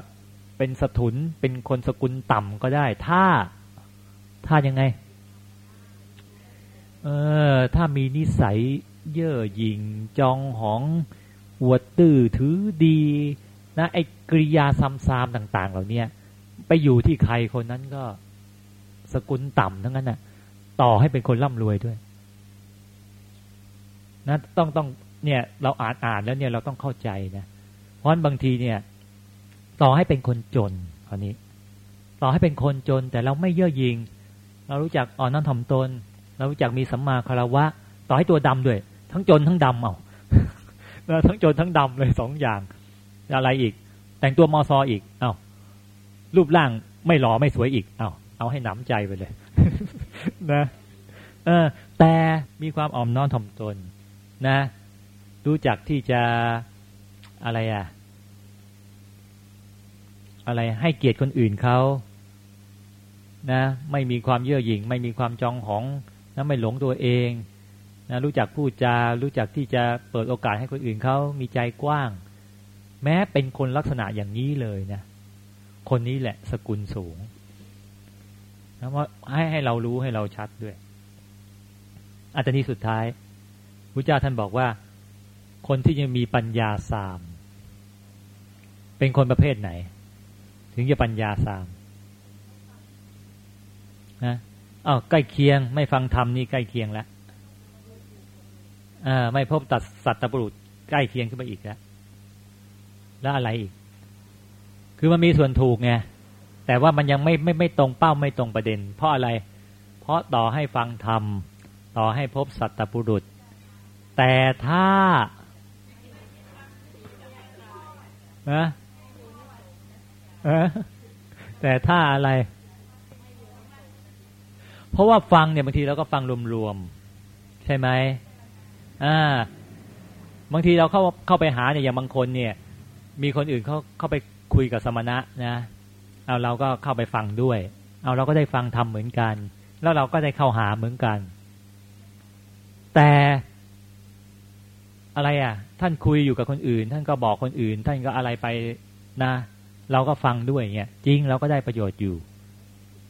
เป็นสถุนเป็นคนสกุลต่ำก็ได้ ถ้าถ้ายังไง เออถ้ามีนิสัยเย่อหยิ่งจองหองอวดตื้อถือดีนะไอ้กริยาซ้ำๆต่าง ๆ เหล่านี้ ไปอยู่ที่ใครคนนั้นก็สกุลต่ำทั้งนั้นน่ะ ต่อให้เป็นคนร่ำรวยด้วยนะต้องต้องเนี่ย เราอ่านอ่านแล้วเนี่ยเราต้องเข้าใจนะเพราะบางทีเนี่ย ต่อให้เป็นคนจนคราวนี้ ต่อให้เป็นคนจนแต่เราไม่เย่อหยิง เรารู้จักอ่อนน้อมถ่อมตน เรารู้จักมีสัมมาคารวะ ต่อให้ตัวดำด้วย ทั้งจนทั้งดำเอาทั้งจนทั้งดำเลยสองอย่าง อะไรอีก แต่งตัวมอซออีกเอา้า รูปร่างไม่หล่อไม่สวยอีก เอา้าเอาให้หนำใจไปเลย นะเออแต่มีความอ่อนน้อมถ่อมตน นะ รู้จักที่จะอะไรอะอะไรให้เกียรติคนอื่นเขานะ ไม่มีความเย่อหยิ่ง ไม่มีความจองหองนะไม่หลงตัวเองนะรู้จักพูดจา รู้จักที่จะเปิดโอกาสให้คนอื่นเขามีใจกว้าง แม้เป็นคนลักษณะอย่างนี้เลยนะ คนนี้แหละสกุลสูงนะว่าให้ให้เรารู้ให้เราชัดด้วยอันนี้สุดท้ายพระเจ้าท่านบอกว่า คนที่ยังมีปัญญาสาม เป็นคนประเภทไหน ถึงจะปัญญาสามนะอ้าวใกล้เคียง ไม่ฟังธรรมนี่ใกล้เคียงแล้วอ่าไม่พบตัดสัตว์ตบุรุษใกล้เคียงขึ้นมาอีกแล้วแล้วอะไรอีก คือมันมีส่วนถูกไงแต่ว่ามันยังไม่ไม่ไม่ตรงเป้าไม่ตรงประเด็น เพราะอะไร เพราะต่อให้ฟังธรรม ต่อให้พบสัตตบุรุษ แต่ถ้านะแต่ถ้าอะไร เพราะว่าฟังเนี่ยบางทีเราก็ฟังรวมๆใช่ไหมอ่า บางทีเราเข้าเข้าไปหาเนี่ยอย่างบางคนเนี่ย มีคนอื่นเขาเข้าไป คุยกับสมณะนะเอาเราก็เข้าไปฟังด้วย เอาเราก็ได้ฟังทำเหมือนกัน แล้วเราก็ได้เข้าหาเหมือนกัน แต่อะไรอะ ท่านคุยอยู่กับคนอื่น ท่านก็บอกคนอื่น ท่านก็อะไรไปนะ เราก็ฟังด้วยเงี้ยจริงเราก็ได้ประโยชน์อยู่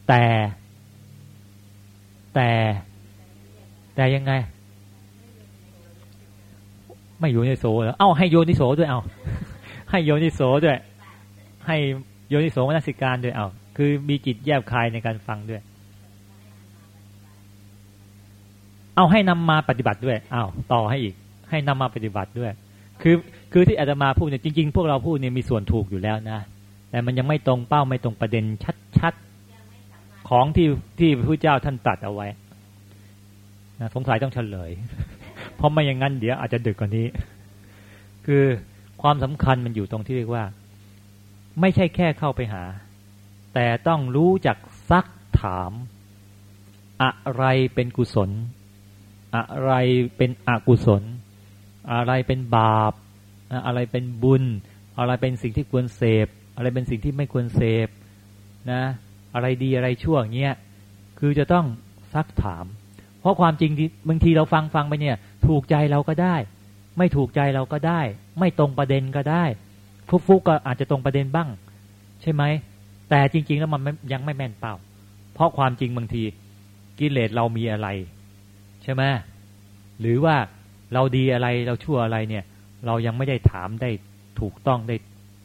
แต่ แต่ แต่ยังไง ไม่โยนิโสเหรอเอ้าให้โยนิโสด้วยเอาให้โยนิโสด้วย ให้โยนิโสมนสิการด้วยเอาคือมีจิตแยบคายในการฟังด้วย เอาให้นำมาปฏิบัติด้วยเอาต่อให้อีก ให้นำมาปฏิบัติด้วย คือคือที่อาตมาพูดเนี่ยจริง ๆ พวกเราพูดเนี่ยมีส่วนถูกอยู่แล้วนะ แต่มันยังไม่ตรงเป้าไม่ตรงประเด็นชัดๆของที่ที่พระเจ้าท่านตัดเอาไว้นะสงสัยต้องเฉลย เพราะไม่อย่างนั้นเดี๋ยวอาจจะดึกกว่านี้ คือความสำคัญมันอยู่ตรงที่เรียกว่า ไม่ใช่แค่เข้าไปหา แต่ต้องรู้จักซักถาม อะไรเป็นกุศล อะไรเป็นอกุศล อะไรเป็นบาป อะไรเป็นบุญ อะไรเป็นสิ่งที่ควรเสพ อะไรเป็นสิ่งที่ไม่ควรเสพนะอะไรดีอะไรชั่วเงี้ยคือจะต้องซักถาม เพราะความจริงบางทีเราฟังฟังไปเนี่ย ถูกใจเราก็ได้ ไม่ถูกใจเราก็ได้ ไม่ตรงประเด็นก็ได้ ฟุกฟุกก็อาจจะตรงประเด็นบ้าง ใช่ไหม แต่จริง ๆ แล้วมันยังไม่แม่นเป้า เพราะความจริงบางทีกิเลสเรามีอะไร ใช่ไหมหรือว่าเราดีอะไรเราชั่วอะไรเนี่ย เรายังไม่ได้ถามได้ถูกต้องได้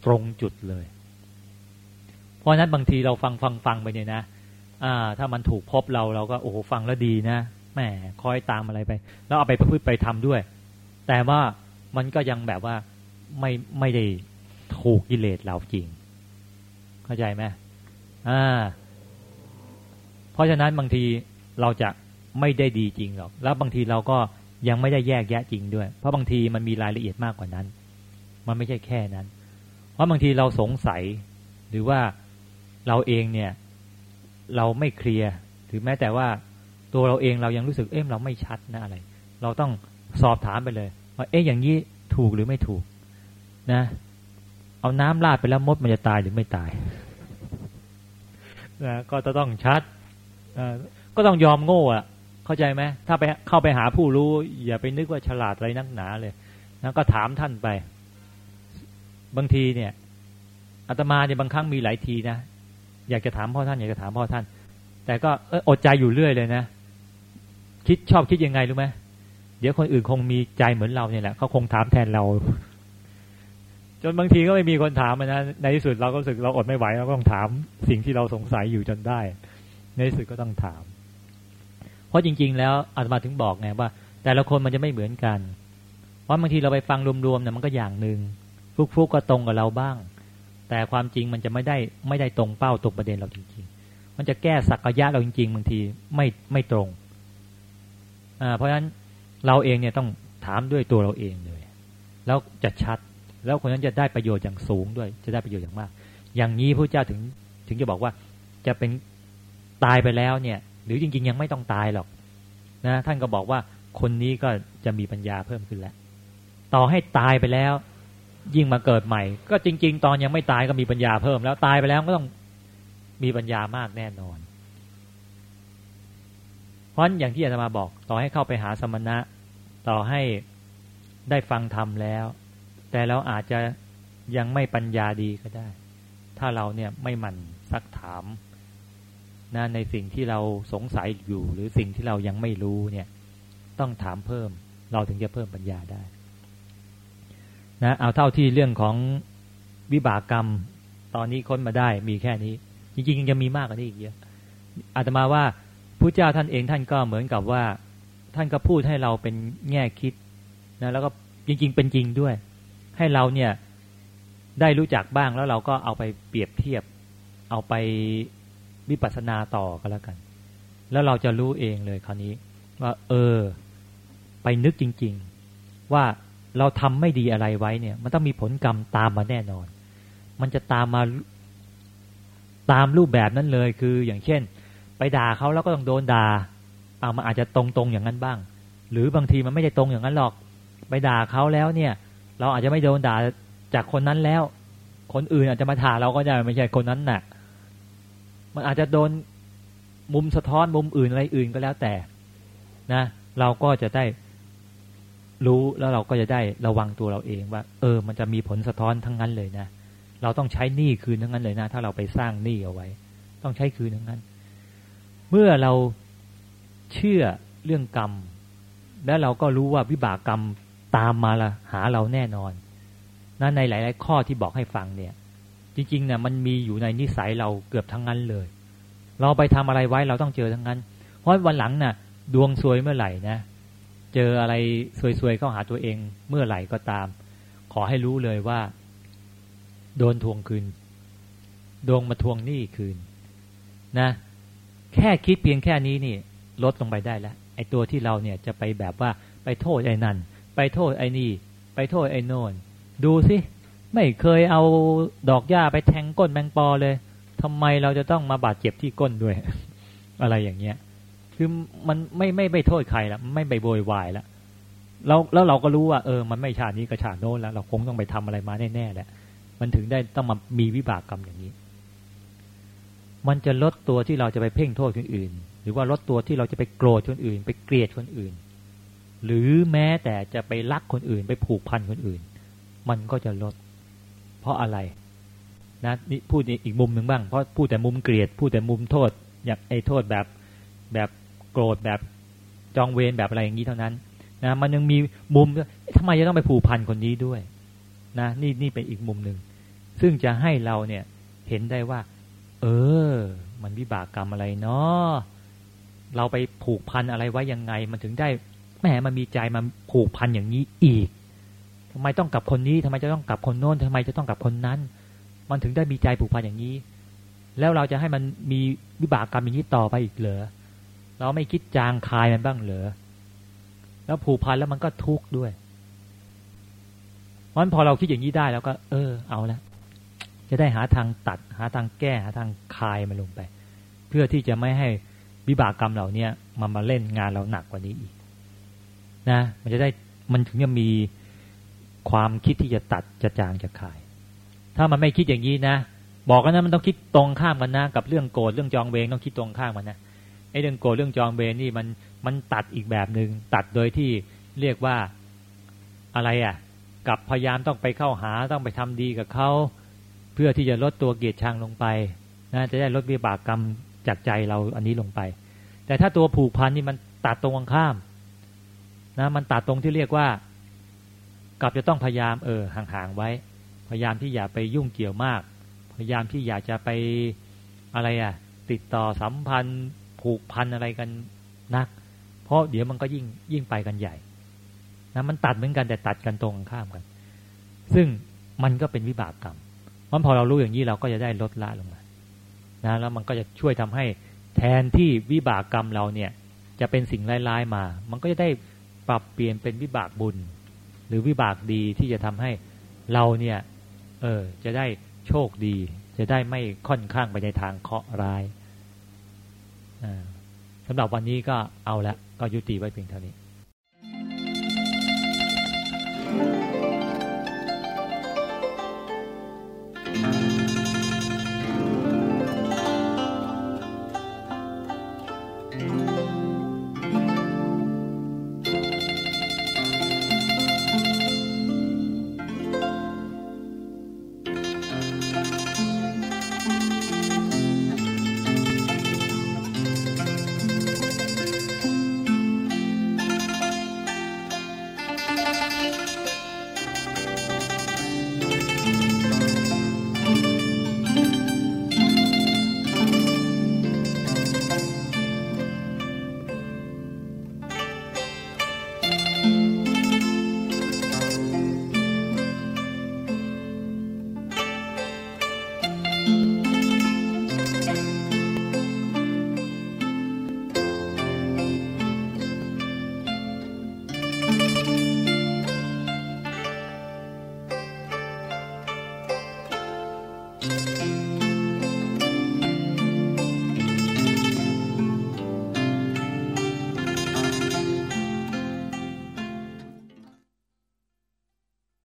ตรงจุดเลย เพราะนั้นบางทีเราฟังฟังฟังไปเนี่ยนะอ่า ถ้ามันถูกพบเราเราก็โอ้โหฟังแล้วดีนะแหมคอยตามอะไรไปแล้วเอาไปประพฤติไปทำด้วย แต่ว่ามันก็ยังแบบว่าไม่ไม่ได้ ถูกกิเลสเราจริง เข้าใจไหมอ่า เพราะฉะนั้นบางทีเราจะไม่ได้ดีจริงหรอก แล้วบางทีเราก็ยังไม่ได้แยกแยะจริงด้วย เพราะบางทีมันมีรายละเอียดมากกว่านั้น มันไม่ใช่แค่นั้น เพราะบางทีเราสงสัย หรือว่าเราเองเนี่ย เราไม่เคลียร์หรือแม้แต่ว่าตัวเราเองเรายังรู้สึกเอ๊ะเราไม่ชัดนะอะไร เราต้องสอบถามไปเลยว่าเอ๊ะอย่างนี้ถูกหรือไม่ถูกนะ เอาน้ำราดไปแล้วมดมันจะตายหรือไม่ตายนะก็จะต้องชัดก็ต้องยอมโง่อะเข้าใจไหมถ้าไปเข้าไปหาผู้รู้ อย่าไปนึกว่าฉลาดอะไรนักหนาเลยนะก็ถามท่านไป บางทีเนี่ยอาตมาเนี่ยบางครั้งมีหลายทีนะอยากจะถามพ่อท่านอยากจะถามพ่อท่าน แต่ก็อออดใจอยู่เรื่อยเลยนะคิดชอบคิดยังไงรู้ไหมเดี๋ยวคนอื่นคงมีใจเหมือนเราเนี่ยแหละเขาคงถามแทนเรา จนบางทีก็ไม่มีคนถามนะในที่สุดเราก็รู้สึกเราอดไม่ไหวเราก็ต้องถามสิ่งที่เราสงสัยอยู่จนได้ ในที่สุดก็ต้องถาม เพราะจริง ๆ แล้วอาตมาถึงบอกไงว่า แต่ละคนมันจะไม่เหมือนกัน เพราะบางทีเราไปฟังรวมๆเนี่ยมันก็อย่างหนึ่งฟุกๆก็ตรงกับเราบ้าง แต่ความจริงมันจะไม่ได้ไม่ได้ตรงเป้าตรงประเด็นเราจริง ๆ มันจะแก้สักยะเราจริงๆบางทีไม่ไม่ตรงเพราะฉะนั้นเราเองเนี่ยต้องถามด้วยตัวเราเองเลย แล้วจะชัด แล้วคนนั้นจะได้ประโยชน์อย่างสูงด้วย จะได้ประโยชน์อย่างมาก อย่างนี้พระเจ้าถึงถึงจะบอกว่าจะเป็นตายไปแล้วเนี่ย หรือจริง ๆ ยังไม่ต้องตายหรอกนะท่านก็บอกว่าคนนี้ก็จะมีปัญญาเพิ่มขึ้นแล้ว ต่อให้ตายไปแล้ว ยิ่งมาเกิดใหม่ ก็จริง ๆ ตอนยังไม่ตายก็มีปัญญาเพิ่ม แล้วตายไปแล้วก็ต้องมีปัญญามากแน่นอน เพราะอย่างที่อาจารย์มาบอก ต่อให้เข้าไปหาสมณะ ต่อให้ได้ฟังธรรมแล้ว แต่เราอาจจะยังไม่ปัญญาดีก็ได้ ถ้าเราเนี่ยไม่หมั่นซักถามนะในสิ่งที่เราสงสัยอยู่ หรือสิ่งที่เรายังไม่รู้เนี่ย ต้องถามเพิ่ม เราถึงจะเพิ่มปัญญาได้นะเอาเท่าที่เรื่องของวิบากกรรมตอนนี้ค้นมาได้มีแค่นี้ จริงๆยังมีมากกว่านี้อีกเยอะอาตมาว่าพระเจ้าท่านเองท่านก็เหมือนกับว่า ท่านก็พูดให้เราเป็นแง่คิดนะแล้วก็จริง ๆ เป็นจริงด้วย ให้เราเนี่ยได้รู้จักบ้างแล้วเราก็เอาไปเปรียบเทียบ เอาไปวิปัสสนาต่อก็แล้วกัน แล้วเราจะรู้เองเลยคราวนี้ ว่าเออ ไปนึกจริง ๆ ว่าเราทำไม่ดีอะไรไว้เนี่ย มันต้องมีผลกรรมตามมาแน่นอน มันจะตามมาตามรูปแบบนั้นเลยคืออย่างเช่น ไปด่าเขาแล้วก็ต้องโดนด่าเอามาอาจจะตรงๆอย่างนั้นบ้าง หรือบางทีมันไม่ใช่ตรงอย่างนั้นหรอก ไปด่าเขาแล้วเนี่ย เราอาจจะไม่โดนด่าจากคนนั้นแล้ว คนอื่นอาจจะมาด่าเราก็ได้ไม่ใช่คนนั้นน่ะ มันอาจจะโดนมุมสะท้อนมุมอื่นอะไรอื่นก็แล้วแต่ นะ เราก็จะได้รู้แล้วเราก็จะได้ระวังตัวเราเองว่า เออ มันจะมีผลสะท้อนทั้งนั้นเลยนะเราต้องใช้หนี้คืนทั้งนั้นเลยนะ ถ้าเราไปสร้างหนี้เอาไว้ ต้องใช้คืนทั้งนั้น เมื่อเราเชื่อเรื่องกรรม และเราก็รู้ว่าวิบากกรรม ตามมาละหาเราแน่นอนนะในหลาย ๆ ข้อที่บอกให้ฟังเนี่ย จริงๆเนี่ยมันมีอยู่ในนิสัยเราเกือบทั้งนั้นเลย เราไปทำอะไรไว้เราต้องเจอทั้งนั้น เพราะวันหลังน่ะ ดวงซวยเมื่อไหร่นะเจออะไรซวยๆเข้าหาตัวเองเมื่อไหร่ก็ตาม ขอให้รู้เลยว่า โดนทวงคืนดวงมาทวงหนี้คืน นะ แค่คิดเพียงแค่นี้นี่ลดลงไปได้แล้วไอ้ตัวที่เราเนี่ยจะไปแบบว่าไปโทษไอ้นั่น ไปโทษไอ้นี่ ไปโทษไอ้โน่นดูสิไม่เคยเอาดอกหญ้าไปแทงก้นแมงปอเลยทำไมเราจะต้องมาบาดเจ็บที่ก้นด้วย อะไรอย่างเงี้ย คือมันไม่ไม่ไปโทษใครละไม่ไปโวยวายละแล้วแล้วเราก็รู้ว่าเออ มันไม่ชาตินี้ก็ชาติโน้นแล้วเราคงต้องไปทำอะไรมาแน่ๆแหละมันถึงได้ต้องมามีวิบากกรรมอย่างนี้ มันจะลดตัวที่เราจะไปเพ่งโทษคนอื่น หรือว่าลดตัวที่เราจะไปโกรธคนอื่น ไปเกลียดคนอื่น หรือแม้แต่จะไปรักคนอื่นไปผูกพันคนอื่น มันก็จะลด เพราะอะไรนะนี่พูดอีกมุมหนึ่งบ้าง เพราะพูดแต่มุมเกลียด พูดแต่มุมโทษ อยากไอ้โทษแบบแบบโกรธแบบจองเวรแบบอะไรอย่างนี้เท่านั้นนะมันยังมีมุมทำไมจะต้องไปผูกพันคนนี้ด้วยนะนี่นี่เป็นอีกมุมหนึ่งซึ่งจะให้เราเนี่ยเห็นได้ว่า เออ มันวิบากกรรมอะไรเนาะเราไปผูกพันอะไรไว้ยังไง มันถึงได้ แหมมันมีใจมันผูกพันอย่างนี้อีกทำไมต้องกับคนนี้ทำไมจะต้องกับคนโน้นทำไมจะต้องกับคนนั้น มันถึงได้มีใจผูกพันอย่างนี้ แล้วเราจะให้มันมีวิบากกรรมอย่างนี้ต่อไปอีกเหรอเราไม่คิดจางคายมันบ้างเหรอแล้วผูกพันแล้วมันก็ทุกข์ด้วยเพราะมันพอเราคิดอย่างนี้ได้แล้วก็ เออ เอาละจะได้หาทางตัด หาทางแก้หาทางคลายมันลงไป เพื่อที่จะไม่ให้วิบากกรรมเหล่านี้มันมาเล่นงานเราหนักกว่านี้อีก นะ มันจะได้มันถึงจะมีความคิดที่จะตัดจะจางจะคาย ถ้ามันไม่คิดอย่างนี้นะบอกกันนะมันต้องคิดตรงข้ามกันนะกับเรื่องโกรธเรื่องจองเวงต้องคิดตรงข้ามกันนะไอ้เรื่องโกรธเรื่องจองเวรนี่มันมันตัดอีกแบบหนึ่งตัดโดยที่เรียกว่าอะไรอะ กับพยายามต้องไปเข้าหาต้องไปทำดีกับเขาเพื่อที่จะลดตัวเกียรติชังลงไปนะจะได้ลดวิบากกรรมจากใจเราอันนี้ลงไป แต่ถ้าตัวผูกพันนี่มันตัดตรงข้าม นะมันตัดตรงที่เรียกว่า กลับจะต้องพยายามเออห่างๆไว้ พยายามที่อย่าไปยุ่งเกี่ยวมาก พยายามที่อยากจะไปอะไรอะ ติดต่อสัมพันธ์ผูกพันอะไรกันนัก เพราะเดี๋ยวมันก็ยิ่งยิ่งไปกันใหญ่นะมันตัดเหมือนกันแต่ตัดกันตรงข้ามกัน ซึ่งมันก็เป็นวิบากกรรมมันพอเรารู้อย่างนี้เราก็จะได้ลดละลงมานะแล้วมันก็จะช่วยทำให้แทนที่วิบากกรรมเราเนี่ย จะเป็นสิ่งร้ายๆมา มันก็จะได้ ปรับเปลี่ยนเป็นวิบากบุญ หรือวิบากดีที่จะทำให้เราเนี่ยเออจะได้โชคดี จะได้ไม่ค่อนข้างไปในทางเคราะห์ร้ายสำหรับวันนี้ก็เอาละก็ยุติไว้เพียงเท่านี้